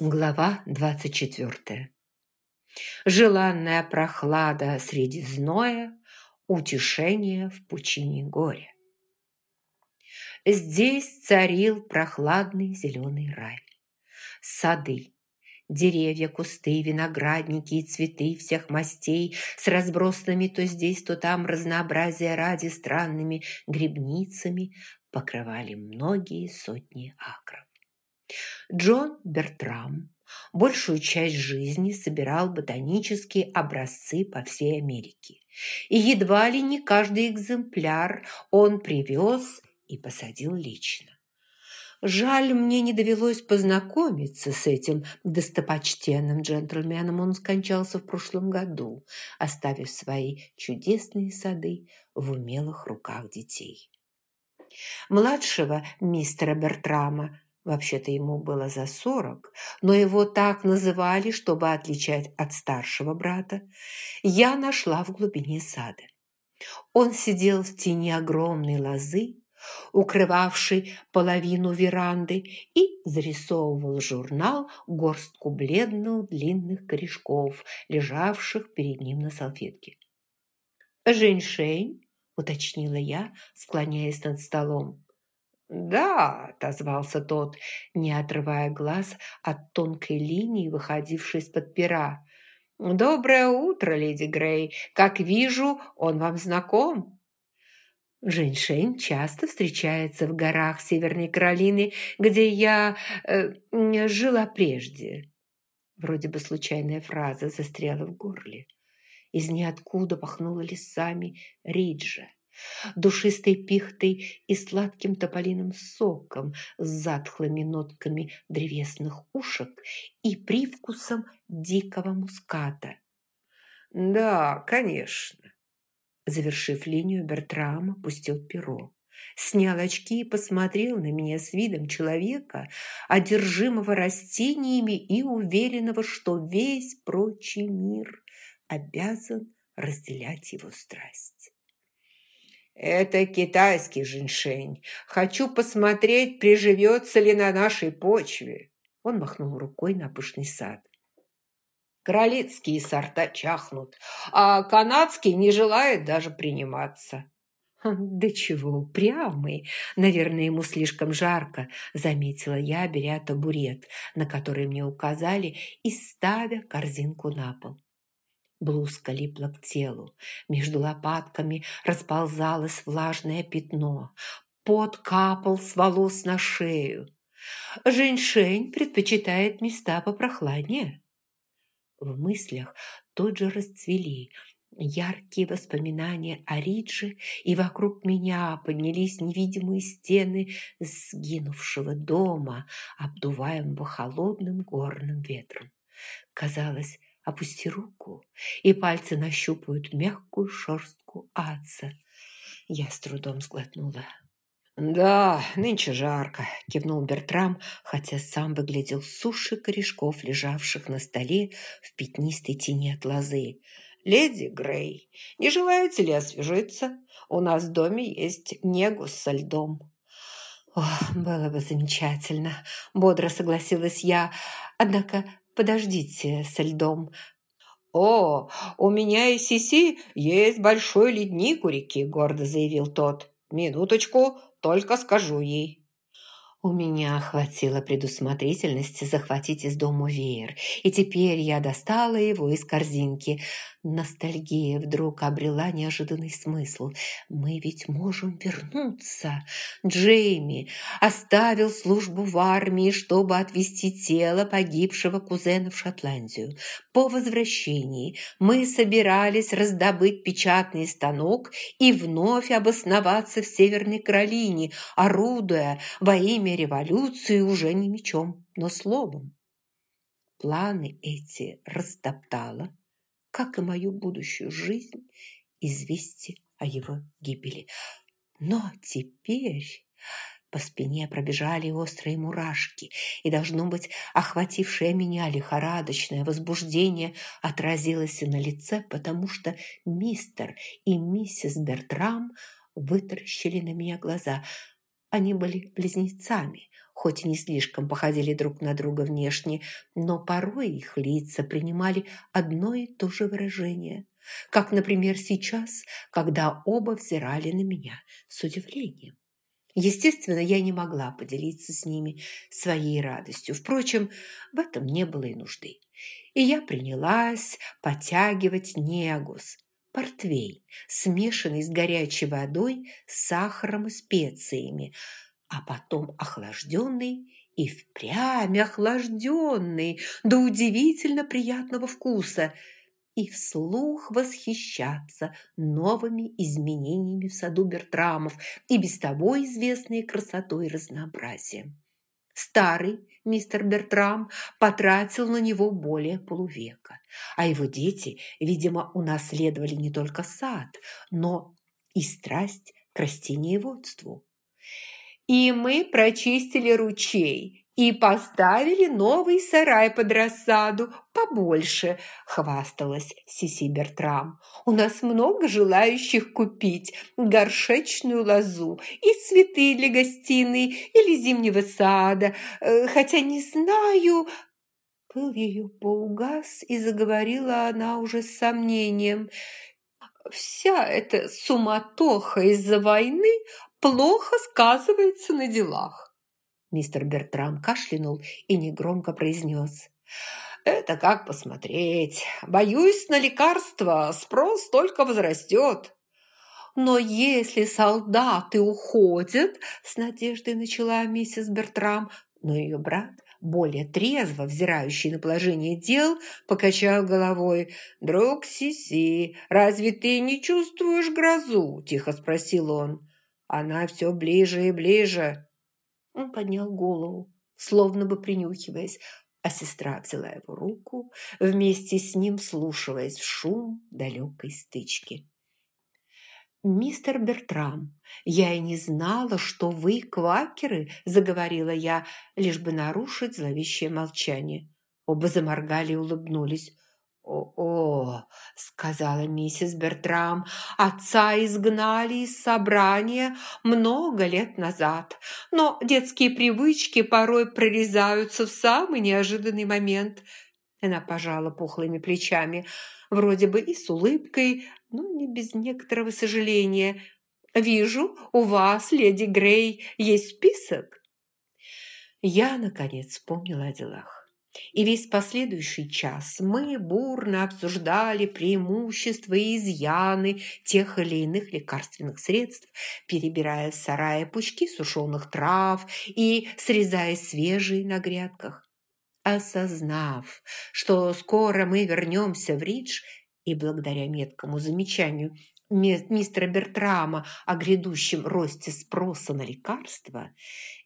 Глава 24. Желанная прохлада среди зноя, утешение в пучине горя. Здесь царил прохладный зеленый рай. Сады, деревья, кусты, виноградники и цветы всех мастей с разбросанными то здесь, то там разнообразия ради странными грибницами покрывали многие сотни акров. Джон Бертрам большую часть жизни собирал ботанические образцы по всей Америке. И едва ли не каждый экземпляр он привез и посадил лично. Жаль, мне не довелось познакомиться с этим достопочтенным джентльменом. Он скончался в прошлом году, оставив свои чудесные сады в умелых руках детей. Младшего мистера Бертрама Вообще-то ему было за сорок, но его так называли, чтобы отличать от старшего брата. Я нашла в глубине сада. Он сидел в тени огромной лозы, укрывавшей половину веранды, и зарисовывал журнал горстку бледных длинных корешков, лежавших перед ним на салфетке. «Женьшень?» – уточнила я, склоняясь над столом. «Да», – отозвался тот, не отрывая глаз от тонкой линии, выходившей из-под пера. «Доброе утро, леди Грей. Как вижу, он вам знаком». Женьшень часто встречается в горах Северной Каролины, где я э, жила прежде. Вроде бы случайная фраза застряла в горле. Из ниоткуда пахнуло лесами Риджа душистой пихтой и сладким тополиным соком с затхлыми нотками древесных ушек и привкусом дикого муската. «Да, конечно». Завершив линию, Бертрам опустил перо. Снял очки и посмотрел на меня с видом человека, одержимого растениями и уверенного, что весь прочий мир обязан разделять его страсть. «Это китайский женьшень. Хочу посмотреть, приживется ли на нашей почве». Он махнул рукой на пышный сад. Королевские сорта чахнут, а канадский не желает даже приниматься. «Да чего упрямый! Наверное, ему слишком жарко», – заметила я, беря табурет, на который мне указали, и ставя корзинку на пол. Блузка липла к телу. Между лопатками расползалось влажное пятно. Пот капал с волос на шею. Женьшень предпочитает места попрохладнее. В мыслях тут же расцвели яркие воспоминания о Ридже, и вокруг меня поднялись невидимые стены сгинувшего дома, обдуваемого холодным горным ветром. Казалось, Опусти руку, и пальцы нащупают мягкую шерстку аца. Я с трудом сглотнула. «Да, нынче жарко», – кивнул Бертрам, хотя сам выглядел суши корешков, лежавших на столе в пятнистой тени от лозы. «Леди Грей, не желаете ли освежиться? У нас в доме есть негус со льдом». «Ох, было бы замечательно», – бодро согласилась я. «Однако Подождите со льдом». «О, у меня и Сиси есть большой ледник у реки», – гордо заявил тот. «Минуточку, только скажу ей». У меня хватило предусмотрительности захватить из дома веер, и теперь я достала его из корзинки. Ностальгия вдруг обрела неожиданный смысл. Мы ведь можем вернуться. Джейми оставил службу в армии, чтобы отвезти тело погибшего кузена в Шотландию. По возвращении мы собирались раздобыть печатный станок и вновь обосноваться в Северной Каролине, орудуя во имя революции уже не мечом, но словом. Планы эти растоптала как и мою будущую жизнь, известие о его гибели. Но теперь по спине пробежали острые мурашки, и, должно быть, охватившее меня лихорадочное возбуждение отразилось и на лице, потому что мистер и миссис Бертрам вытаращили на меня глаза. Они были близнецами, хоть и не слишком походили друг на друга внешне, но порой их лица принимали одно и то же выражение. Как, например, сейчас, когда оба взирали на меня с удивлением. Естественно, я не могла поделиться с ними своей радостью. Впрочем, в этом не было и нужды. И я принялась потягивать негус, портвейн, смешанный с горячей водой, сахаром и специями, а потом охлажденный и впрямь охлажденный до удивительно приятного вкуса – и вслух восхищаться новыми изменениями в саду Бертрамов и без того известной красотой и разнообразием. Старый мистер Бертрам потратил на него более полувека, а его дети, видимо, унаследовали не только сад, но и страсть к растениеводству. И мы прочистили ручей и поставили новый сарай под рассаду, побольше», – хвасталась Сиси Бертрам. «У нас много желающих купить горшечную лозу и цветы для гостиной или зимнего сада, э, хотя не знаю...» Пыл ее поугас, и заговорила она уже с сомнением. «Вся эта суматоха из-за войны плохо сказывается на делах. Мистер Бертрам кашлянул и негромко произнес. «Это как посмотреть. Боюсь, на лекарства спрос только возрастет». «Но если солдаты уходят», – с надеждой начала миссис Бертрам, но ее брат, более трезво взирающий на положение дел, покачал головой. «Друг Сиси, разве ты не чувствуешь грозу?» – тихо спросил он. «Она все ближе и ближе». Он поднял голову, словно бы принюхиваясь, а сестра взяла его руку, вместе с ним слушаясь в шум далекой стычки. «Мистер Бертрам, я и не знала, что вы квакеры», – заговорила я, лишь бы нарушить зловещее молчание. Оба заморгали и улыбнулись. «О-о!» – сказала миссис Бертрам. «Отца изгнали из собрания много лет назад, но детские привычки порой прорезаются в самый неожиданный момент». Она пожала пухлыми плечами, вроде бы и с улыбкой, но не без некоторого сожаления. «Вижу, у вас, леди Грей, есть список?» Я, наконец, вспомнила о делах. И весь последующий час мы бурно обсуждали преимущества и изъяны тех или иных лекарственных средств, перебирая в сарае пучки сушеных трав и срезая свежие на грядках. Осознав, что скоро мы вернемся в Ридж, и благодаря меткому замечанию мистера Бертрама о грядущем росте спроса на лекарства,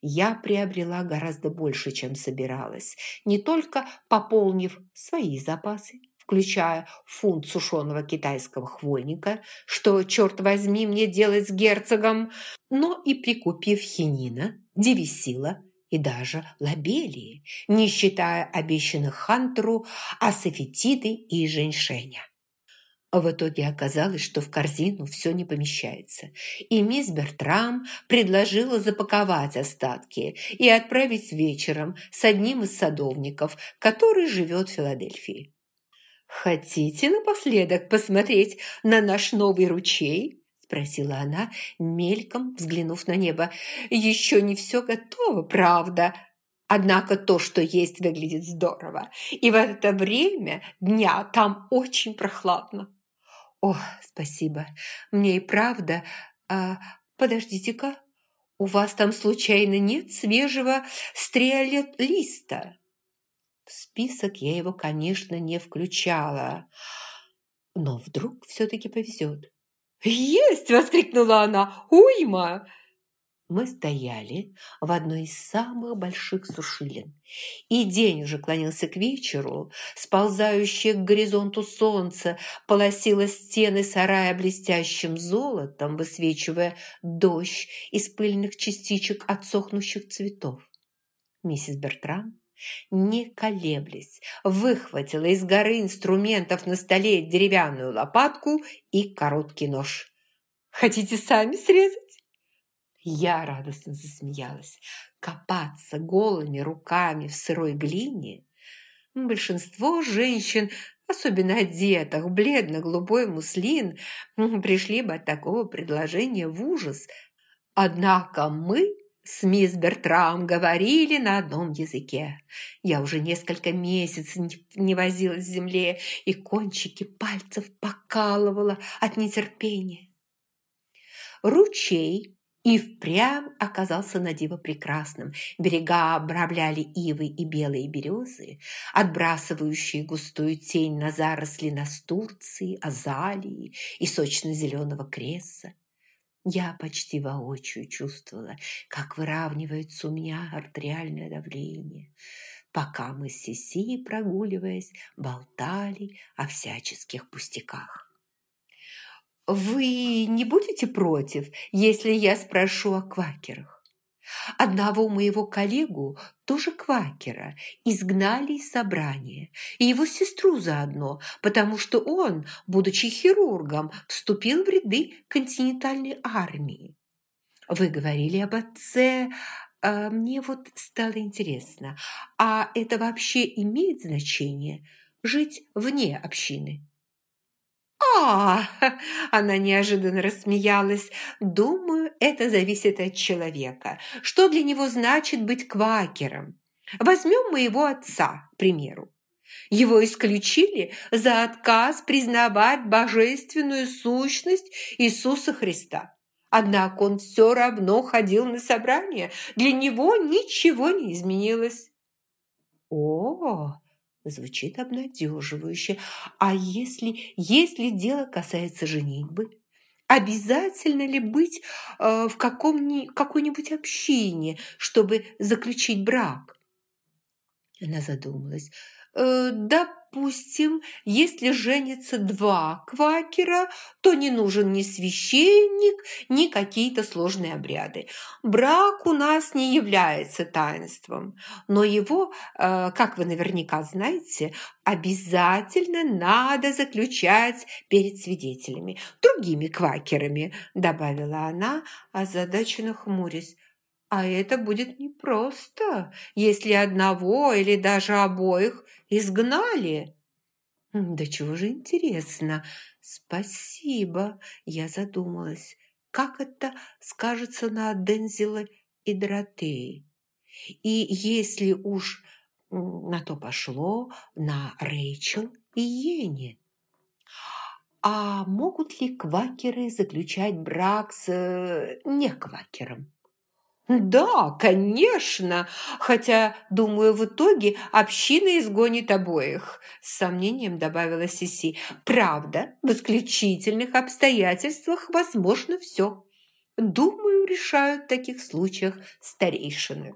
я приобрела гораздо больше, чем собиралась, не только пополнив свои запасы, включая фунт сушеного китайского хвойника, что, черт возьми, мне делать с герцогом, но и прикупив хинина, девисила и даже лабелии, не считая обещанных Хантеру асофетиды и женьшеня. А в итоге оказалось, что в корзину все не помещается, и мисс Бертрам предложила запаковать остатки и отправить вечером с одним из садовников, который живет в Филадельфии. «Хотите напоследок посмотреть на наш новый ручей?» – спросила она, мельком взглянув на небо. «Еще не все готово, правда?» Однако то, что есть, выглядит здорово. И в это время дня там очень прохладно. «О, спасибо. Мне и правда. А подождите-ка, у вас там случайно нет свежего стриолет-листа?» В список я его, конечно, не включала. Но вдруг все-таки повезет. «Есть!» – воскликнула она. «Уйма!» Мы стояли в одной из самых больших сушилин, и день уже клонился к вечеру, сползающее к горизонту солнце полосило стены сарая блестящим золотом, высвечивая дождь из пыльных частичек отсохнущих цветов. Миссис Бертрам, не колеблясь, выхватила из горы инструментов на столе деревянную лопатку и короткий нож. «Хотите сами срезать?» Я радостно засмеялась. Копаться голыми руками в сырой глине? Большинство женщин, особенно одетых бледно-голубой муслин, пришли бы от такого предложения в ужас. Однако мы с мисс Бертрам говорили на одном языке. Я уже несколько месяцев не возилась в земле, и кончики пальцев покалывала от нетерпения. Ручей и впрямь оказался на диво прекрасным. Берега обрамляли ивы и белые березы, отбрасывающие густую тень на заросли настурции, азалии и сочно-зеленого креса. Я почти воочию чувствовала, как выравнивается у меня артериальное давление, пока мы с Сиси, прогуливаясь, болтали о всяческих пустяках. Вы не будете против, если я спрошу о квакерах? Одного моего коллегу, тоже квакера, изгнали из собрания, и его сестру заодно, потому что он, будучи хирургом, вступил в ряды континентальной армии. Вы говорили об отце, а мне вот стало интересно, а это вообще имеет значение – жить вне общины? «А, она неожиданно рассмеялась. «Думаю, это зависит от человека. Что для него значит быть квакером? Возьмем моего отца, к примеру. Его исключили за отказ признавать божественную сущность Иисуса Христа. Однако он все равно ходил на собрания. Для него ничего не изменилось». «О, Звучит обнадеживающе. А если, если дело касается женитьбы? Обязательно ли быть э, в каком какой-нибудь общине, чтобы заключить брак? Она задумалась. Э, допустим, если женятся два квакера, то не нужен ни священник, ни какие-то сложные обряды. Брак у нас не является таинством, но его, э, как вы наверняка знаете, обязательно надо заключать перед свидетелями, другими квакерами, добавила она, озадаченно хмурясь. А это будет непросто, если одного или даже обоих изгнали. Да чего же интересно. Спасибо, я задумалась. Как это скажется на Дензела и Доротеи? И если уж на то пошло, на Рэйчел и Йенни. А могут ли квакеры заключать брак с э, неквакером? «Да, конечно, хотя, думаю, в итоге община изгонит обоих», с сомнением добавила Сиси. «Правда, в исключительных обстоятельствах возможно все. Думаю, решают в таких случаях старейшины».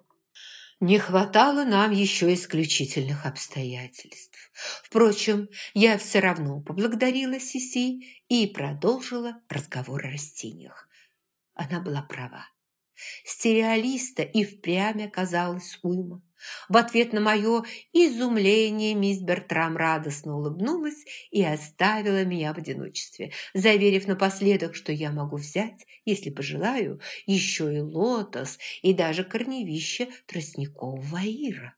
Не хватало нам еще исключительных обстоятельств. Впрочем, я все равно поблагодарила Сиси и продолжила разговор о растениях. Она была права. Стереалиста и впрямь оказалась уйма. В ответ на мое изумление мисс Бертрам радостно улыбнулась и оставила меня в одиночестве, заверив напоследок, что я могу взять, если пожелаю, еще и лотос и даже корневище тростникового аира.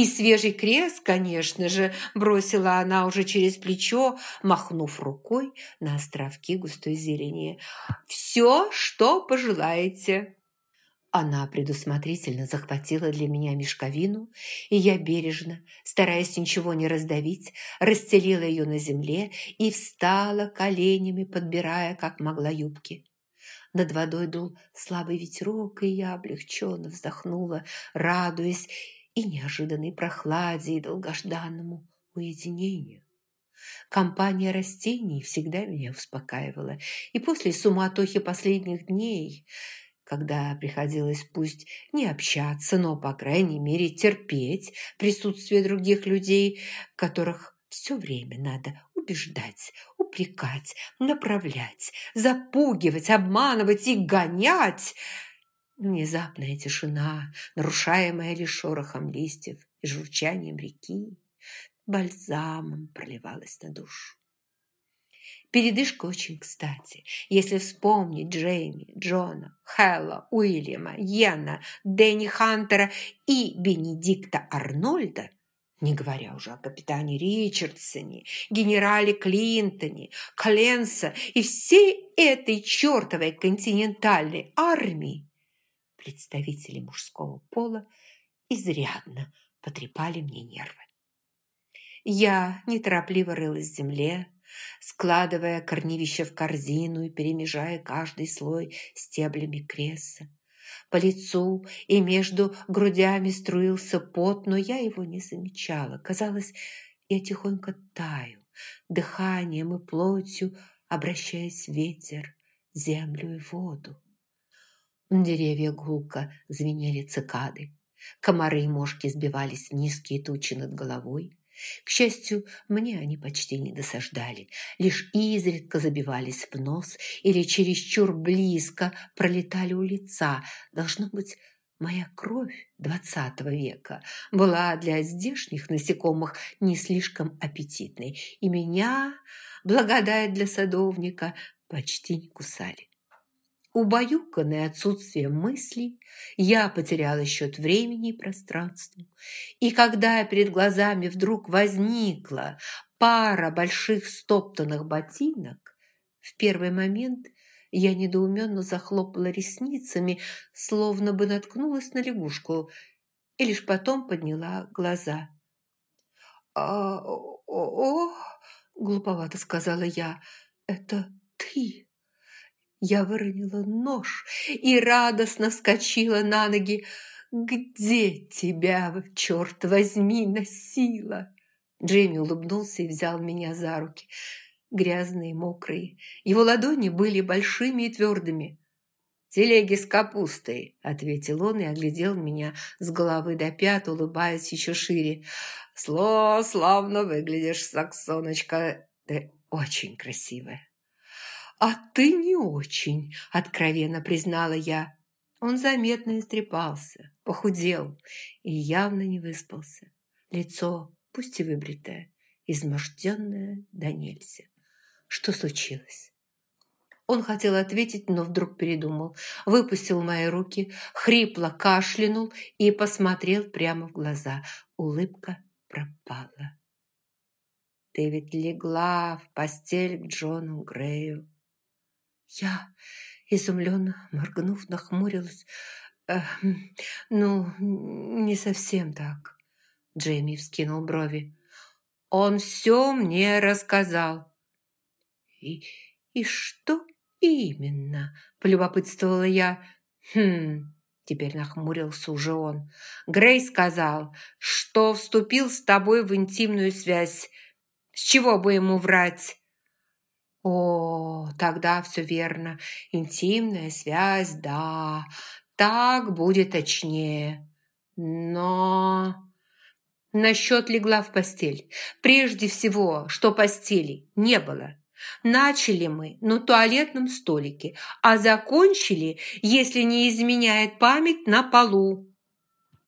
И свежий крест, конечно же, бросила она уже через плечо, махнув рукой на островки густой зелени. «Все, что пожелаете!» Она предусмотрительно захватила для меня мешковину, и я бережно, стараясь ничего не раздавить, расстелила ее на земле и встала коленями, подбирая, как могла, юбки. Над водой дул слабый ветерок, и я облегченно вздохнула, радуясь, и неожиданной прохладе, и долгожданному уединению. Компания растений всегда меня успокаивала, и после суматохи последних дней, когда приходилось пусть не общаться, но, по крайней мере, терпеть присутствие других людей, которых все время надо убеждать, упрекать, направлять, запугивать, обманывать и гонять – Внезапная тишина, нарушаемая лишь шорохом листьев и журчанием реки, бальзамом проливалась на душу. Передышка очень кстати. Если вспомнить Джейми, Джона, Хэлла, Уильяма, Йена, Дэнни Хантера и Бенедикта Арнольда, не говоря уже о капитане Ричардсоне, генерале Клинтоне, Кленса и всей этой чертовой континентальной армии, представители мужского пола изрядно потрепали мне нервы. Я неторопливо рылась в земле, складывая корневища в корзину и перемежая каждый слой стеблями креса. По лицу и между грудями струился пот, но я его не замечала. Казалось, я тихонько таю, дыханием и плотью обращаясь в ветер, землю и воду. Деревья гулко звенели цикады. Комары и мошки сбивались в низкие тучи над головой. К счастью, мне они почти не досаждали, лишь изредка забивались в нос или чересчур близко пролетали у лица. Должно быть, моя кровь двадцатого века была для здешних насекомых не слишком аппетитной, и меня, благодать для садовника, почти не кусали. Убаюканный отсутствием мыслей, я потеряла счет времени и пространству. И когда перед глазами вдруг возникла пара больших стоптанных ботинок, в первый момент я недоуменно захлопала ресницами, словно бы наткнулась на лягушку, и лишь потом подняла глаза. «А, о, о, глуповато сказала я, — «это ты?» Я выронила нож и радостно вскочила на ноги. «Где тебя, черт возьми, носила?» Джейми улыбнулся и взял меня за руки. Грязные, мокрые. Его ладони были большими и твердыми. «Телеги с капустой», — ответил он и оглядел меня с головы до пят, улыбаясь еще шире. «Сло, славно выглядишь, саксоночка. Ты очень красивая». «А ты не очень», – откровенно признала я. Он заметно истрепался, похудел и явно не выспался. Лицо, пусть и выбритое, изможденное до нельзя. Что случилось? Он хотел ответить, но вдруг передумал, выпустил мои руки, хрипло кашлянул и посмотрел прямо в глаза. Улыбка пропала. «Ты ведь легла в постель к Джону Грею», я, изумленно моргнув, нахмурилась. Э, «Ну, не совсем так», – Джейми вскинул брови. «Он все мне рассказал». «И, и что именно?» – полюбопытствовала я. «Хм...» – теперь нахмурился уже он. «Грей сказал, что вступил с тобой в интимную связь. С чего бы ему врать?» О, тогда все верно. Интимная связь, да. Так будет точнее. Но... Насчет легла в постель. Прежде всего, что постели не было. Начали мы на туалетном столике, а закончили, если не изменяет память, на полу.